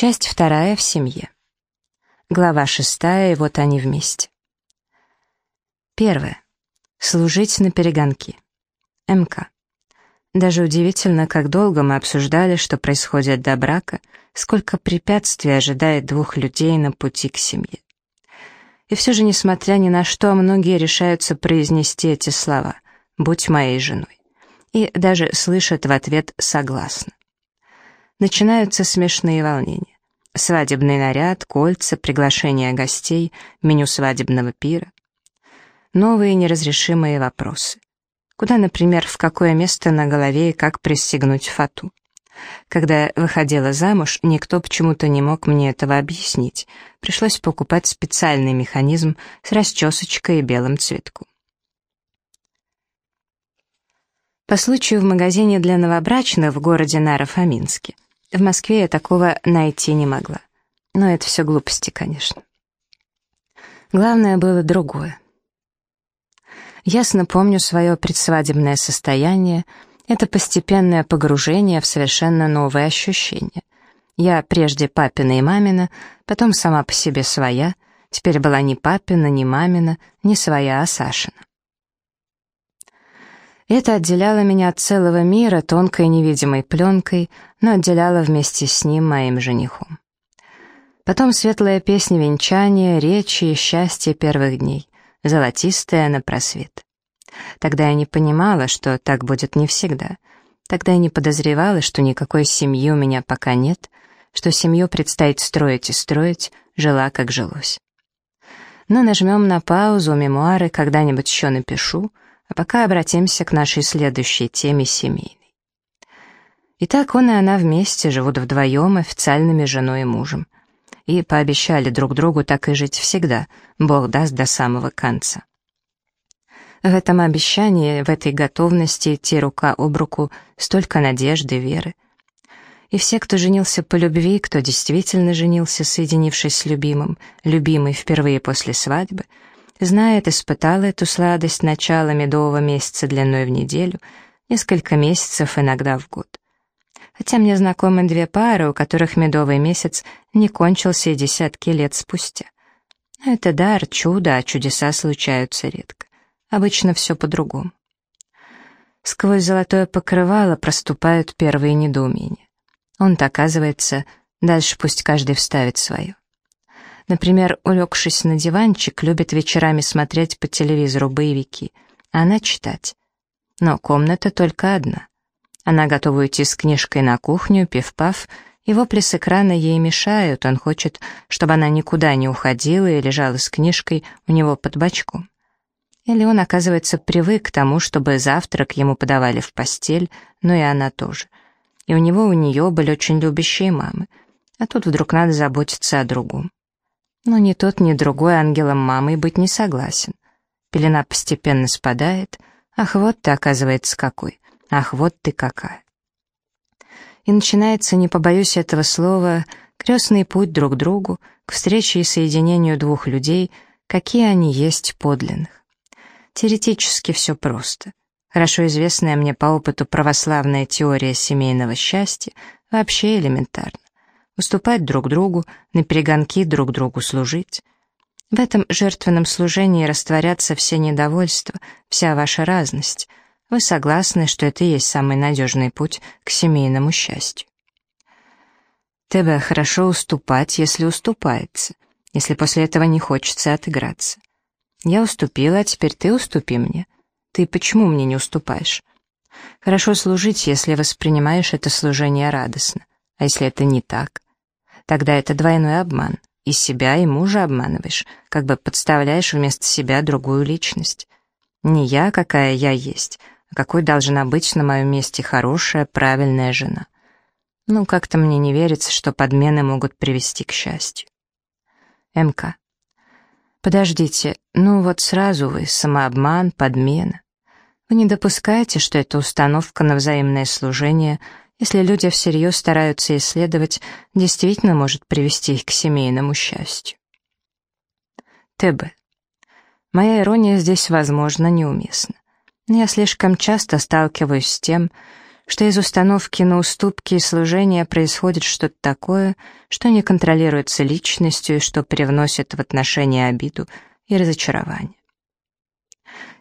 Часть вторая в семье. Глава шестая, и вот они вместе. Первое. Служить на перегонки. МК. Даже удивительно, как долго мы обсуждали, что происходит до брака, сколько препятствий ожидает двух людей на пути к семье. И все же, несмотря ни на что, многие решаются произнести эти слова «будь моей женой» и даже слышат в ответ «согласна». Начинаются смешные волнения. Свадебный наряд, кольца, приглашение гостей, меню свадебного пира. Новые неразрешимые вопросы. Куда, например, в какое место на голове и как пристегнуть фату. Когда я выходила замуж, никто почему-то не мог мне этого объяснить. Пришлось покупать специальный механизм с расчесочкой и белым цветком. По случаю в магазине для новобрачных в городе Наро-Фоминске в Москве я такого найти не могла. Но это все глупости, конечно. Главное было другое. Ясно помню свое предсвадебное состояние, это постепенное погружение в совершенно новые ощущения. Я прежде папина и мамина, потом сама по себе своя, теперь была не папина, не мамина, не своя, а Сашина. Это отделяло меня от целого мира тонкой невидимой пленкой, но отделяло вместе с ним моим женихом. Потом светлая песня венчания, речи и счастье первых дней, золотистая на просвет. Тогда я не понимала, что так будет не всегда. Тогда я не подозревала, что никакой семьи у меня пока нет, что семью предстоит строить и строить, жила как жилось. Но нажмем на паузу, мемуары когда-нибудь еще напишу — а пока обратимся к нашей следующей теме семейной. Итак, он и она вместе живут вдвоем официальными женой и мужем. И пообещали друг другу так и жить всегда, Бог даст до самого конца. В этом обещании, в этой готовности идти рука об руку, столько надежды, веры. И все, кто женился по любви, кто действительно женился, соединившись с любимым, любимый впервые после свадьбы — Знает, испытала эту сладость начала медового месяца длиной в неделю, несколько месяцев, иногда в год. Хотя мне знакомы две пары, у которых медовый месяц не кончился и десятки лет спустя. Это дар, чудо, а чудеса случаются редко. Обычно все по-другому. Сквозь золотое покрывало проступают первые недоумения. Он-то, оказывается, дальше пусть каждый вставит свое. Например, улегшись на диванчик, любит вечерами смотреть по телевизору боевики, а она читать. Но комната только одна. Она готова уйти с книжкой на кухню, пив-пав, и вопли с экрана ей мешают, он хочет, чтобы она никуда не уходила и лежала с книжкой у него под бочком. Или он, оказывается, привык к тому, чтобы завтрак ему подавали в постель, но и она тоже. И у него у нее были очень любящие мамы. А тут вдруг надо заботиться о другом. Но ни тот, ни другой ангелом мамой быть не согласен. Пелена постепенно спадает. Ах, вот ты, оказывается, какой. Ах, вот ты какая. И начинается, не побоюсь этого слова, крестный путь друг к другу, к встрече и соединению двух людей, какие они есть подлинных. Теоретически все просто. Хорошо известная мне по опыту православная теория семейного счастья вообще элементарна уступать друг другу, на перегонки друг другу служить. В этом жертвенном служении растворятся все недовольства, вся ваша разность. Вы согласны, что это и есть самый надежный путь к семейному счастью. ТБ хорошо уступать, если уступается, если после этого не хочется отыграться. Я уступила, а теперь ты уступи мне. Ты почему мне не уступаешь? Хорошо служить, если воспринимаешь это служение радостно. А если это не так? Тогда это двойной обман. И себя, и мужа обманываешь, как бы подставляешь вместо себя другую личность. Не я, какая я есть, а какой должна быть на моем месте хорошая, правильная жена. Ну, как-то мне не верится, что подмены могут привести к счастью. МК. Подождите, ну вот сразу вы, самообман, подмена. Вы не допускаете, что эта установка на взаимное служение если люди всерьез стараются исследовать, действительно может привести их к семейному счастью. ТБ. Моя ирония здесь, возможно, неуместна. Но я слишком часто сталкиваюсь с тем, что из установки на уступки и служения происходит что-то такое, что не контролируется личностью и что привносит в отношения обиду и разочарование.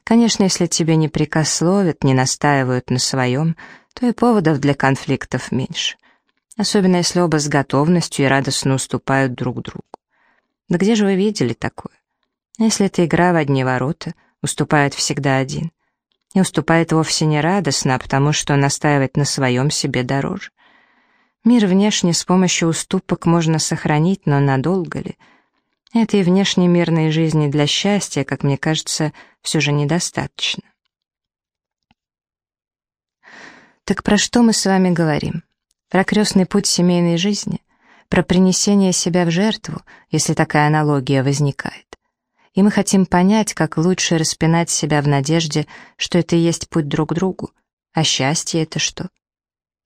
Конечно, если тебе не прикословят, не настаивают на своем, то и поводов для конфликтов меньше. Особенно если оба с готовностью и радостно уступают друг другу. Да где же вы видели такое? Если это игра в одни ворота, уступает всегда один. И уступает вовсе не радостно, а потому что настаивать на своем себе дороже. Мир внешне с помощью уступок можно сохранить, но надолго ли? Этой внешней мирной жизни для счастья, как мне кажется, все же недостаточно. Так про что мы с вами говорим? Про крестный путь семейной жизни? Про принесение себя в жертву, если такая аналогия возникает? И мы хотим понять, как лучше распинать себя в надежде, что это и есть путь друг к другу. А счастье — это что?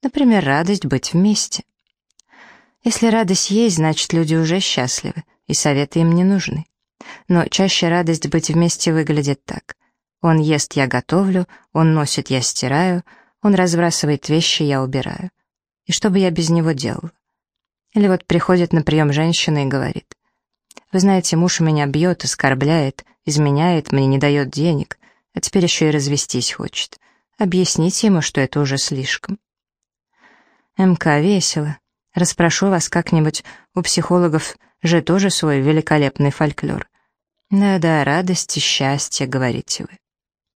Например, радость быть вместе. Если радость есть, значит, люди уже счастливы, и советы им не нужны. Но чаще радость быть вместе выглядит так. Он ест, я готовлю, он носит, я стираю, он разбрасывает вещи, я убираю. И что бы я без него делал? Или вот приходит на прием женщина и говорит, «Вы знаете, муж меня бьет, оскорбляет, изменяет, мне не дает денег, а теперь еще и развестись хочет. Объясните ему, что это уже слишком». МК весело. Распрошу вас как-нибудь, у психологов же тоже свой великолепный фольклор. Да-да, радость и говорите вы.